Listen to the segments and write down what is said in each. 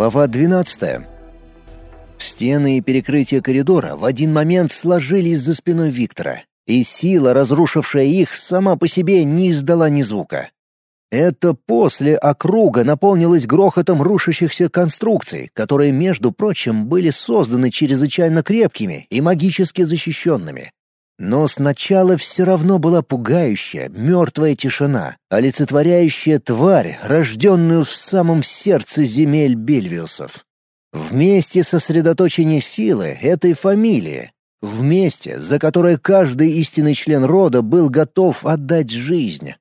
Глава 12. Стены и перекрытия коридора в один момент сложились за спиной Виктора, и сила, разрушившая их, сама по себе не издала ни звука. Это после округа наполнилась грохотом рушащихся конструкций, которые, между прочим, были созданы чрезвычайно крепкими и магически защищенными. Но сначала все равно была пугающая, мертвая тишина, олицетворяющая тварь, рожденную в самом сердце земель Бельвиусов. Вместе сосредоточения силы этой фамилии, вместе, за которое каждый истинный член рода был готов отдать жизнь.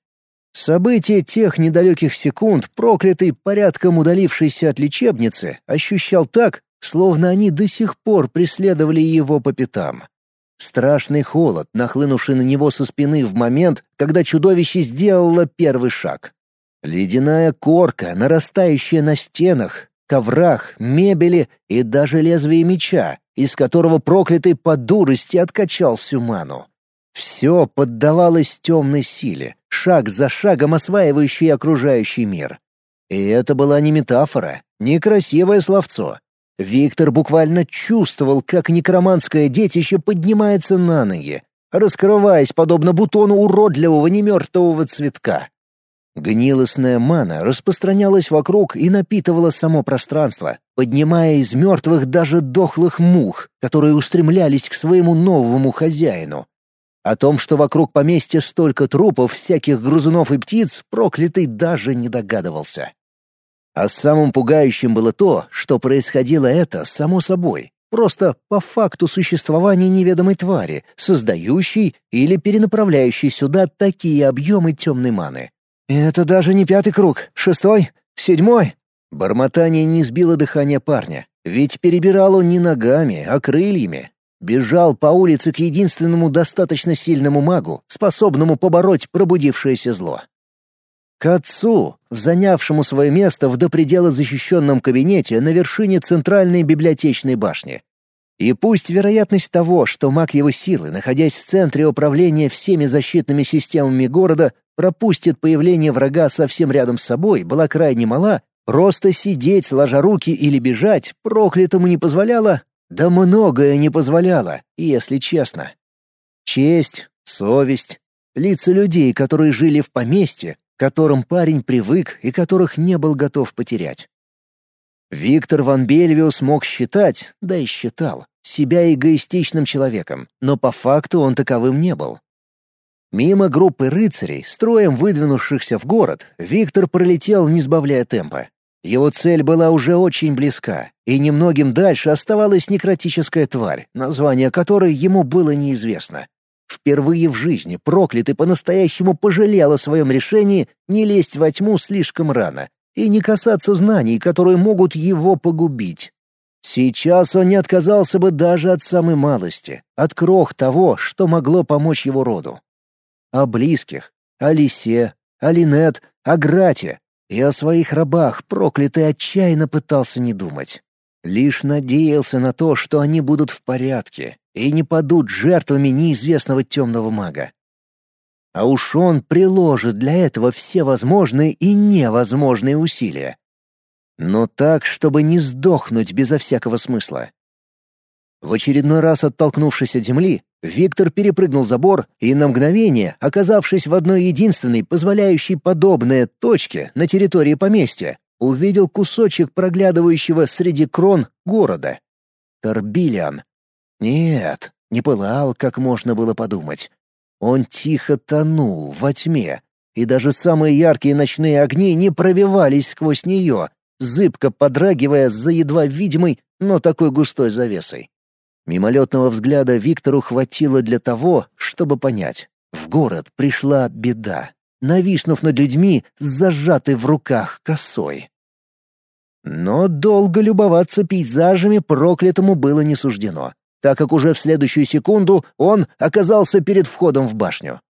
События тех недалеких секунд проклятый порядком удалившийся от лечебницы ощущал так, словно они до сих пор преследовали его по пятам. Страшный холод, нахлынувший на него со спины в момент, когда чудовище сделало первый шаг. Ледяная корка, нарастающая на стенах, коврах, мебели и даже лезвие меча, из которого проклятый по дурости откачал всю ману. Все поддавалось темной силе, шаг за шагом осваивающей окружающий мир. И это была не метафора, не красивое словцо. Виктор буквально чувствовал, как некроманское детище поднимается на ноги, раскрываясь подобно бутону уродливого немертвого цветка. Гнилостная мана распространялась вокруг и напитывала само пространство, поднимая из мертвых даже дохлых мух, которые устремлялись к своему новому хозяину. О том, что вокруг поместья столько трупов всяких грызунов и птиц, проклятый даже не догадывался. А самым пугающим было то, что происходило это само собой, просто по факту существования неведомой твари, создающей или перенаправляющей сюда такие объемы темной маны. «Это даже не пятый круг, шестой, седьмой!» Бормотание не сбило дыхание парня, ведь перебирал он не ногами, а крыльями. Бежал по улице к единственному достаточно сильному магу, способному побороть пробудившееся зло. К отцу, занявшему свое место в до предела защищенном кабинете на вершине центральной библиотечной башни. И пусть вероятность того, что маг его силы, находясь в центре управления всеми защитными системами города, пропустит появление врага совсем рядом с собой, была крайне мала, просто сидеть, сложа руки или бежать, проклятому не позволяло, да многое не позволяло, если честно. Честь, совесть, лица людей, которые жили в поместье, которым парень привык и которых не был готов потерять. Виктор Ван Бельвиус мог считать, да и считал, себя эгоистичным человеком, но по факту он таковым не был. Мимо группы рыцарей, строем выдвинувшихся в город, Виктор пролетел, не сбавляя темпа. Его цель была уже очень близка, и немногим дальше оставалась некротическая тварь, название которой ему было неизвестно. Впервые в жизни проклятый по-настоящему пожалел о своем решении не лезть во тьму слишком рано и не касаться знаний, которые могут его погубить. Сейчас он не отказался бы даже от самой малости, от крох того, что могло помочь его роду о близких, о Лисе, о Линет, о Грате и о своих рабах проклятый отчаянно пытался не думать. Лишь надеялся на то, что они будут в порядке и не падут жертвами неизвестного темного мага. А уж он приложит для этого все возможные и невозможные усилия. Но так, чтобы не сдохнуть безо всякого смысла. В очередной раз оттолкнувшись от земли, Виктор перепрыгнул забор и на мгновение, оказавшись в одной единственной, позволяющей подобное точке на территории поместья, увидел кусочек проглядывающего среди крон города. Торбилиан. Нет, не пылал, как можно было подумать. Он тихо тонул во тьме, и даже самые яркие ночные огни не пробивались сквозь нее, зыбко подрагивая за едва видимой, но такой густой завесой. Мимолетного взгляда Виктору хватило для того, чтобы понять. В город пришла беда, нависнув над людьми с зажатой в руках косой. Но долго любоваться пейзажами проклятому было не суждено, так как уже в следующую секунду он оказался перед входом в башню.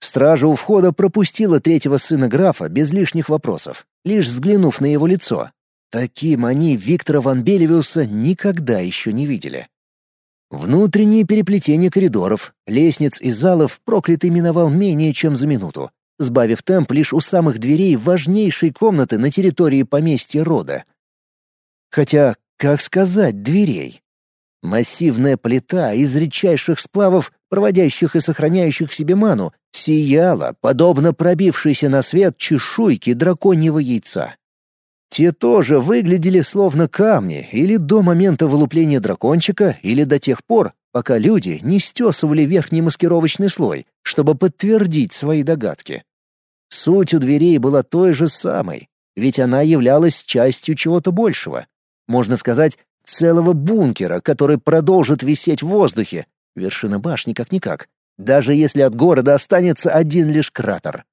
Стража у входа пропустила третьего сына графа без лишних вопросов, лишь взглянув на его лицо. Таким они Виктора Ван Белевиуса никогда еще не видели. Внутренние переплетения коридоров, лестниц и залов проклятый миновал менее чем за минуту, сбавив темп лишь у самых дверей важнейшей комнаты на территории поместья рода. Хотя, как сказать, дверей. Массивная плита из редчайших сплавов, проводящих и сохраняющих в себе ману, сияла, подобно пробившейся на свет чешуйке драконьего яйца. Те тоже выглядели словно камни или до момента вылупления дракончика, или до тех пор, пока люди не стесывали верхний маскировочный слой, чтобы подтвердить свои догадки. Суть у дверей была той же самой, ведь она являлась частью чего-то большего. Можно сказать, целого бункера, который продолжит висеть в воздухе, вершина башни как-никак, даже если от города останется один лишь кратер.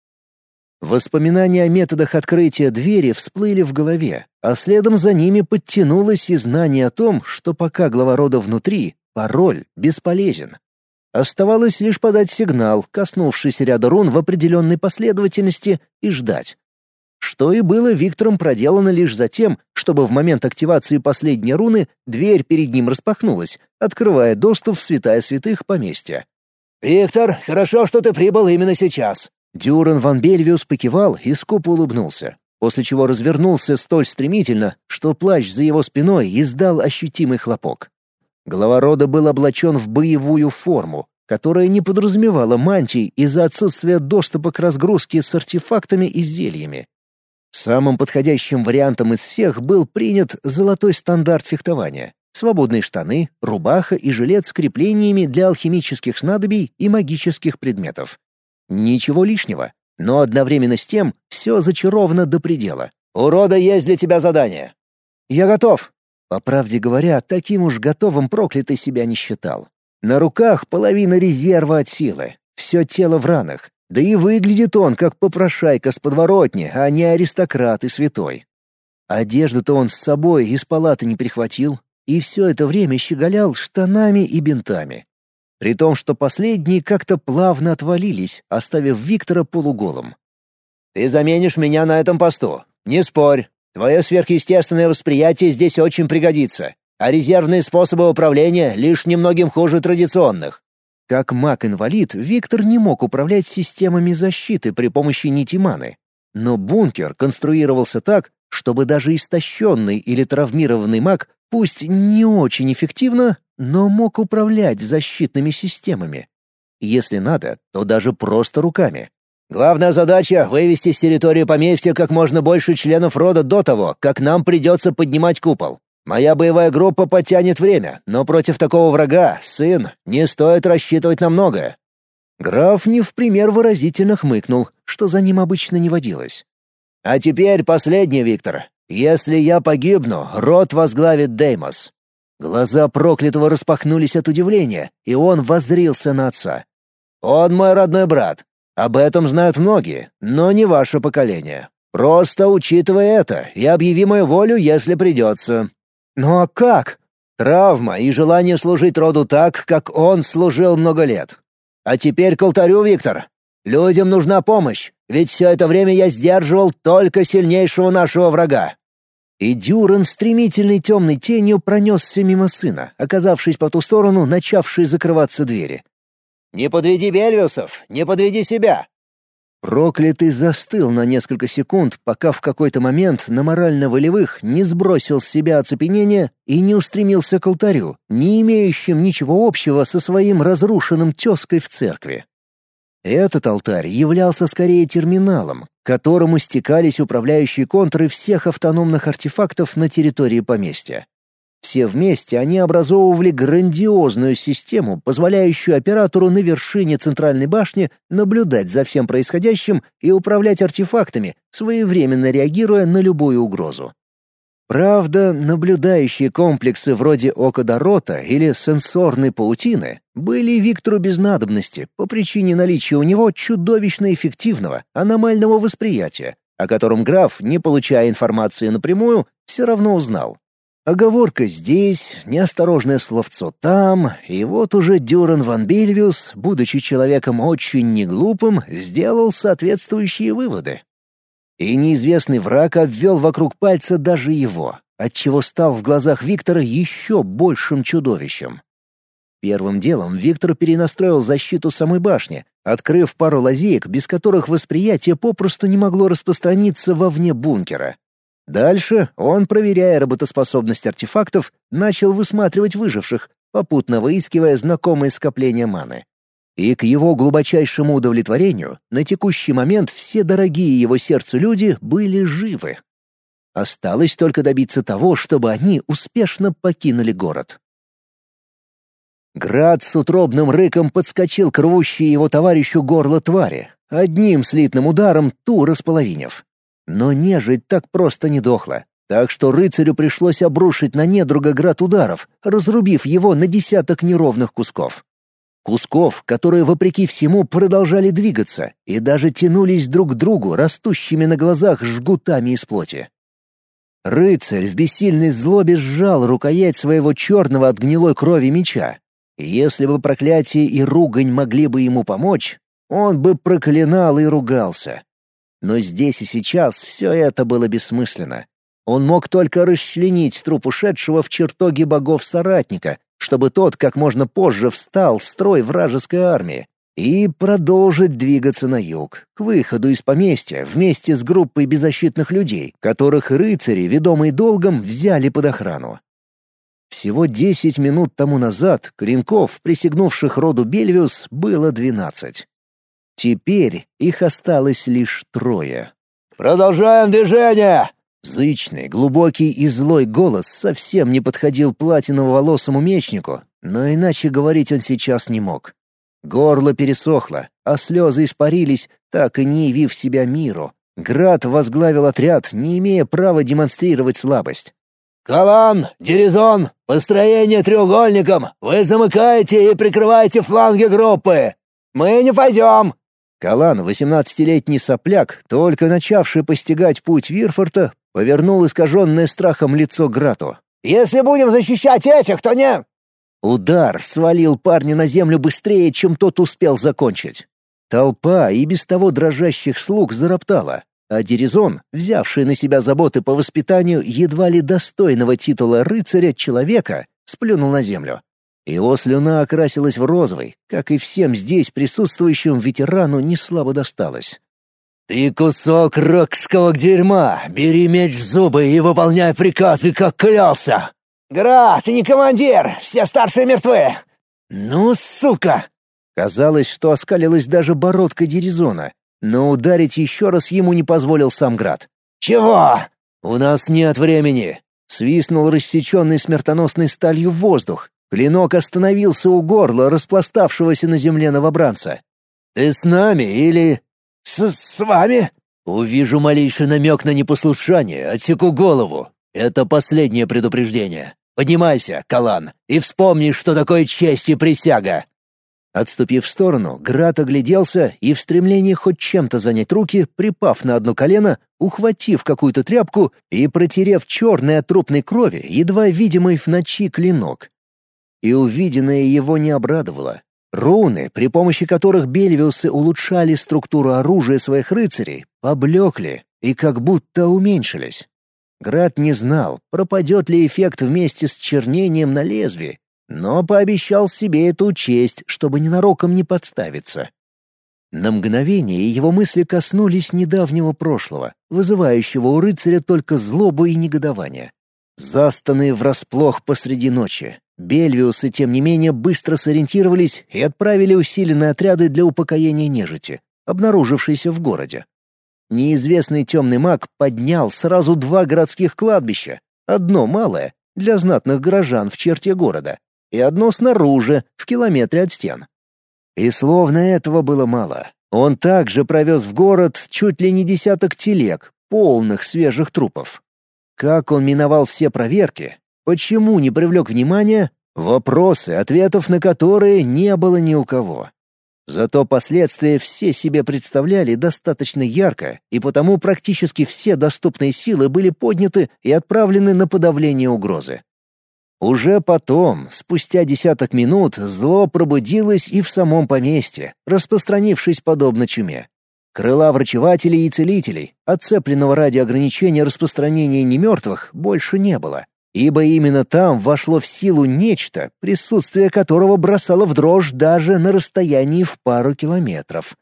Воспоминания о методах открытия двери всплыли в голове, а следом за ними подтянулось и знание о том, что пока глава рода внутри, пароль бесполезен. Оставалось лишь подать сигнал, коснувшись ряда рун в определенной последовательности, и ждать. Что и было Виктором проделано лишь за тем, чтобы в момент активации последней руны дверь перед ним распахнулась, открывая доступ в святая святых поместья. «Виктор, хорошо, что ты прибыл именно сейчас», Дюран ван Бельвиус покивал и скупо улыбнулся, после чего развернулся столь стремительно, что плащ за его спиной издал ощутимый хлопок. Глава рода был облачен в боевую форму, которая не подразумевала мантий из-за отсутствия доступа к разгрузке с артефактами и зельями. Самым подходящим вариантом из всех был принят золотой стандарт фехтования. Свободные штаны, рубаха и жилет с креплениями для алхимических снадобий и магических предметов. Ничего лишнего, но одновременно с тем все зачаровано до предела. «У рода есть для тебя задание». «Я готов». По правде говоря, таким уж готовым проклятый себя не считал. На руках половина резерва от силы, все тело в ранах, да и выглядит он как попрошайка с подворотни, а не аристократ и святой. Одежду-то он с собой из палаты не прихватил, и все это время щеголял штанами и бинтами при том, что последние как-то плавно отвалились, оставив Виктора полуголым. «Ты заменишь меня на этом посту. Не спорь. Твое сверхъестественное восприятие здесь очень пригодится, а резервные способы управления лишь немногим хуже традиционных». Как маг-инвалид, Виктор не мог управлять системами защиты при помощи нити маны. Но бункер конструировался так, чтобы даже истощенный или травмированный маг, пусть не очень эффективно, но мог управлять защитными системами. Если надо, то даже просто руками. Главная задача — вывести с территории поместья как можно больше членов рода до того, как нам придется поднимать купол. Моя боевая группа потянет время, но против такого врага, сын, не стоит рассчитывать на многое». Граф не в пример выразительно хмыкнул, что за ним обычно не водилось. «А теперь последний, Виктор. Если я погибну, род возглавит Деймос. Глаза проклятого распахнулись от удивления, и он воззрился на отца. «Он мой родной брат. Об этом знают многие, но не ваше поколение. Просто учитывай это и объяви мою волю, если придется». «Ну а как?» «Травма и желание служить роду так, как он служил много лет. А теперь к алтарю, Виктор. Людям нужна помощь, ведь все это время я сдерживал только сильнейшего нашего врага. И Дюран стремительной темной тенью пронесся мимо сына, оказавшись по ту сторону начавшей закрываться двери. «Не подведи Бельвиусов, не подведи себя!» Проклятый застыл на несколько секунд, пока в какой-то момент на морально-волевых не сбросил с себя оцепенение и не устремился к алтарю, не имеющим ничего общего со своим разрушенным тезкой в церкви. Этот алтарь являлся скорее терминалом, к которому стекались управляющие контуры всех автономных артефактов на территории поместья. Все вместе они образовывали грандиозную систему, позволяющую оператору на вершине центральной башни наблюдать за всем происходящим и управлять артефактами, своевременно реагируя на любую угрозу. Правда, наблюдающие комплексы вроде Окодорота или сенсорной паутины были Виктору без надобности по причине наличия у него чудовищно эффективного аномального восприятия, о котором граф, не получая информации напрямую, все равно узнал. Оговорка здесь, неосторожное словцо там, и вот уже Дюран ван Бельвиус, будучи человеком очень неглупым, сделал соответствующие выводы. И неизвестный враг обвел вокруг пальца даже его, отчего стал в глазах Виктора еще большим чудовищем. Первым делом Виктор перенастроил защиту самой башни, открыв пару лазеек, без которых восприятие попросту не могло распространиться вовне бункера. Дальше он, проверяя работоспособность артефактов, начал высматривать выживших, попутно выискивая знакомые скопления маны. И к его глубочайшему удовлетворению на текущий момент все дорогие его сердцу люди были живы. Осталось только добиться того, чтобы они успешно покинули город. Град с утробным рыком подскочил к рвущей его товарищу горло твари, одним слитным ударом ту располовинив. Но нежить так просто не дохла, так что рыцарю пришлось обрушить на недруга град ударов, разрубив его на десяток неровных кусков. Кусков, которые, вопреки всему, продолжали двигаться и даже тянулись друг к другу растущими на глазах жгутами из плоти. Рыцарь в бессильной злобе сжал рукоять своего черного от гнилой крови меча. Если бы проклятие и ругань могли бы ему помочь, он бы проклинал и ругался. Но здесь и сейчас все это было бессмысленно. Он мог только расчленить труп ушедшего в чертоге богов-соратника, чтобы тот как можно позже встал в строй вражеской армии и продолжить двигаться на юг, к выходу из поместья вместе с группой беззащитных людей, которых рыцари, ведомые долгом, взяли под охрану. Всего десять минут тому назад клинков, присягнувших роду Бельвиус, было двенадцать. Теперь их осталось лишь трое. «Продолжаем движение!» Зычный, глубокий и злой голос совсем не подходил платиново-волосому мечнику, но иначе говорить он сейчас не мог. Горло пересохло, а слезы испарились, так и не явив себя миру. Град возглавил отряд, не имея права демонстрировать слабость. «Калан, Дерезон, построение треугольником! Вы замыкаете и прикрываете фланги группы! Мы не пойдем!» Калан, восемнадцатилетний сопляк, только начавший постигать путь Вирфорта, повернул искаженное страхом лицо Грату. «Если будем защищать этих, то не...» Удар свалил парня на землю быстрее, чем тот успел закончить. Толпа и без того дрожащих слуг зароптала, а Дерезон, взявший на себя заботы по воспитанию едва ли достойного титула рыцаря-человека, сплюнул на землю. Его слюна окрасилась в розовый, как и всем здесь присутствующим ветерану не слабо досталось. «Ты кусок рокского дерьма! Бери меч в зубы и выполняй приказы, как клялся!» «Гра, ты не командир! Все старшие мертвы!» «Ну, сука!» Казалось, что оскалилась даже бородка Дерезона, но ударить еще раз ему не позволил сам Град. «Чего?» «У нас нет времени!» Свистнул рассеченный смертоносной сталью воздух, Клинок остановился у горла распластавшегося на земле новобранца. «Ты с нами или...» «С, с вами?» «Увижу малейший намек на непослушание, отсеку голову. Это последнее предупреждение. Поднимайся, Калан, и вспомни, что такое честь и присяга». Отступив в сторону, Град огляделся и в стремлении хоть чем-то занять руки, припав на одно колено, ухватив какую-то тряпку и протерев черной от трупной крови, едва видимый в ночи клинок, и увиденное его не обрадовало. Руны, при помощи которых бельвиусы улучшали структуру оружия своих рыцарей, поблекли и как будто уменьшились. Град не знал, пропадет ли эффект вместе с чернением на лезвии, но пообещал себе эту честь, чтобы ненароком не подставиться. На мгновение его мысли коснулись недавнего прошлого, вызывающего у рыцаря только злобу и негодование. Застанные врасплох посреди ночи, Бельвиусы, тем не менее, быстро сориентировались и отправили усиленные отряды для упокоения нежити, обнаружившейся в городе. Неизвестный темный маг поднял сразу два городских кладбища, одно малое, для знатных горожан в черте города, и одно снаружи, в километре от стен. И словно этого было мало, он также провез в город чуть ли не десяток телег, полных свежих трупов. Как он миновал все проверки, Почему не привлек внимания? Вопросы, ответов на которые не было ни у кого. Зато последствия все себе представляли достаточно ярко, и потому практически все доступные силы были подняты и отправлены на подавление угрозы. Уже потом, спустя десяток минут, зло пробудилось и в самом поместье, распространившись подобно чуме. Крыла врачевателей и целителей, отцепленного ради ограничения распространения немертвых, больше не было ибо именно там вошло в силу нечто, присутствие которого бросало в дрожь даже на расстоянии в пару километров.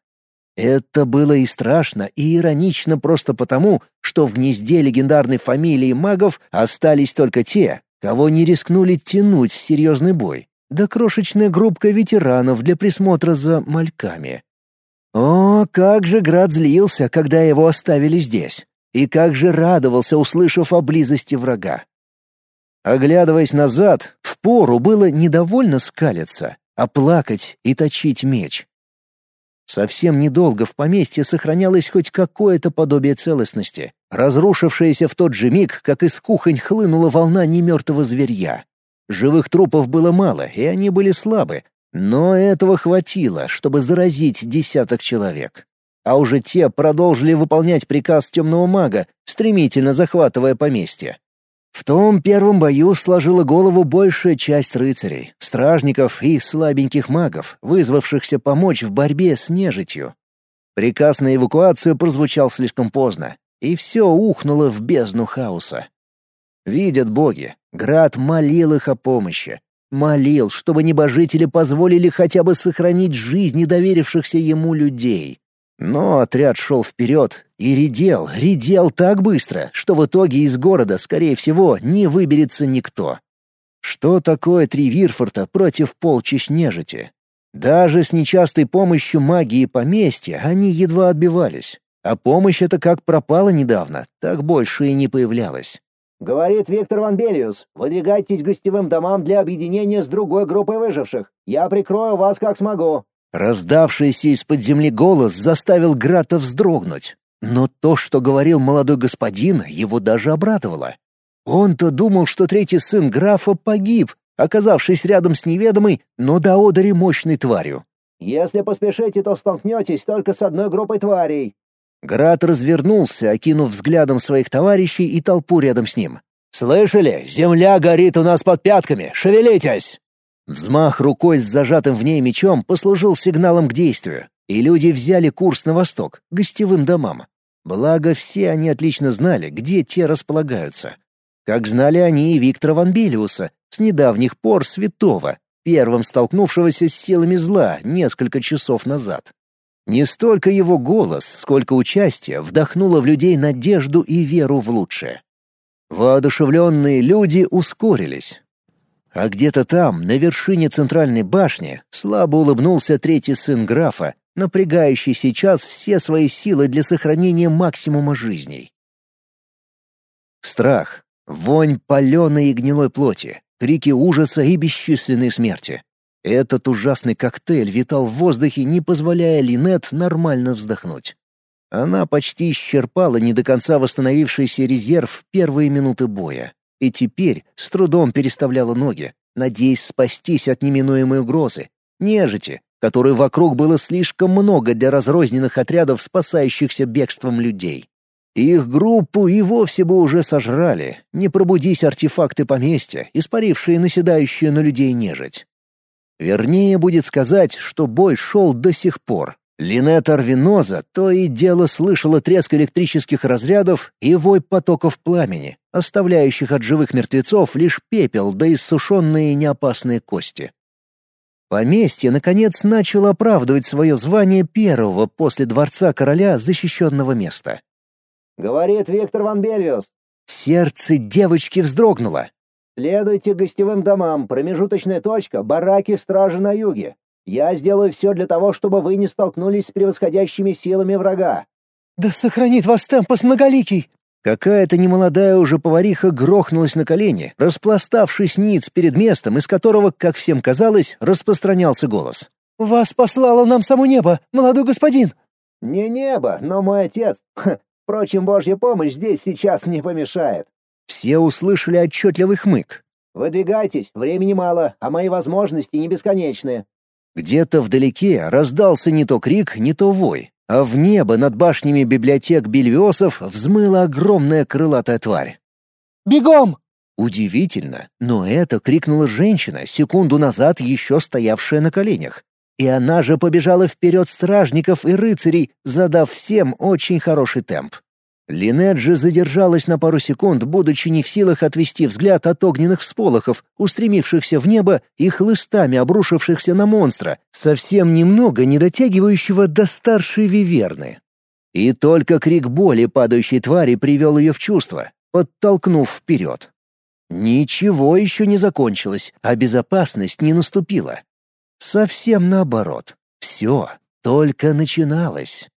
Это было и страшно, и иронично просто потому, что в гнезде легендарной фамилии магов остались только те, кого не рискнули тянуть в серьезный бой, да крошечная группка ветеранов для присмотра за мальками. О, как же Град злился, когда его оставили здесь, и как же радовался, услышав о близости врага. Оглядываясь назад, впору было недовольно скалиться, а плакать и точить меч. Совсем недолго в поместье сохранялось хоть какое-то подобие целостности, разрушившееся в тот же миг, как из кухонь хлынула волна немертвого зверья. Живых трупов было мало, и они были слабы, но этого хватило, чтобы заразить десяток человек. А уже те продолжили выполнять приказ темного мага, стремительно захватывая поместье. В том первом бою сложила голову большая часть рыцарей, стражников и слабеньких магов, вызвавшихся помочь в борьбе с нежитью. Приказ на эвакуацию прозвучал слишком поздно, и все ухнуло в бездну хаоса. Видят боги, Град молил их о помощи. Молил, чтобы небожители позволили хотя бы сохранить жизни доверившихся ему людей. Но отряд шел вперед и редел, редел так быстро, что в итоге из города, скорее всего, не выберется никто. Что такое три Вирфорта против полчищ нежити? Даже с нечастой помощью магии поместья они едва отбивались. А помощь эта как пропала недавно, так больше и не появлялась. «Говорит Виктор Ванбелиус, выдвигайтесь к гостевым домам для объединения с другой группой выживших. Я прикрою вас как смогу». Раздавшийся из-под земли голос заставил Грата вздрогнуть. Но то, что говорил молодой господин, его даже обрадовало. Он-то думал, что третий сын графа погиб, оказавшись рядом с неведомой, но до одери мощной тварью. «Если поспешите, то столкнетесь только с одной группой тварей». Град развернулся, окинув взглядом своих товарищей и толпу рядом с ним. «Слышали? Земля горит у нас под пятками! Шевелитесь!» Взмах рукой с зажатым в ней мечом послужил сигналом к действию, и люди взяли курс на восток, гостевым домам. Благо, все они отлично знали, где те располагаются. Как знали они и Виктора Ванбелиуса, с недавних пор святого, первым столкнувшегося с силами зла несколько часов назад. Не столько его голос, сколько участие вдохнуло в людей надежду и веру в лучшее. Воодушевленные люди ускорились, а где-то там, на вершине центральной башни, слабо улыбнулся третий сын графа, напрягающий сейчас все свои силы для сохранения максимума жизней. Страх, вонь паленой и гнилой плоти, крики ужаса и бесчисленной смерти. Этот ужасный коктейль витал в воздухе, не позволяя Линет нормально вздохнуть. Она почти исчерпала не до конца восстановившийся резерв в первые минуты боя и теперь с трудом переставляла ноги, надеясь спастись от неминуемой угрозы, нежити, которой вокруг было слишком много для разрозненных отрядов спасающихся бегством людей. Их группу и вовсе бы уже сожрали, не пробудись артефакты поместья, испарившие наседающую на людей нежить. Вернее будет сказать, что бой шел до сих пор, Линет Арвиноза то и дело слышала треск электрических разрядов и вой потоков пламени, оставляющих от живых мертвецов лишь пепел да иссушенные неопасные кости. Поместье, наконец, начало оправдывать свое звание первого после дворца короля защищенного места. «Говорит Виктор Ван Бельвиус». Сердце девочки вздрогнуло. «Следуйте гостевым домам, промежуточная точка — бараки стражи на юге. Я сделаю все для того, чтобы вы не столкнулись с превосходящими силами врага». «Да сохранит вас Темпос Многоликий!» Какая-то немолодая уже повариха грохнулась на колени, распластавшись ниц перед местом, из которого, как всем казалось, распространялся голос. «Вас послало нам само небо, молодой господин!» «Не небо, но мой отец. Впрочем, божья помощь здесь сейчас не помешает». Все услышали отчетливый хмык. «Выдвигайтесь, времени мало, а мои возможности не бесконечные. Где-то вдалеке раздался не то крик, не то вой, а в небо над башнями библиотек Бельвиосов взмыла огромная крылатая тварь. «Бегом!» Удивительно, но это крикнула женщина, секунду назад еще стоявшая на коленях. И она же побежала вперед стражников и рыцарей, задав всем очень хороший темп. Линет же задержалась на пару секунд, будучи не в силах отвести взгляд от огненных всполохов, устремившихся в небо и хлыстами обрушившихся на монстра, совсем немного не дотягивающего до старшей виверны. И только крик боли падающей твари привел ее в чувство, подтолкнув вперед. Ничего еще не закончилось, а безопасность не наступила. Совсем наоборот. Все только начиналось.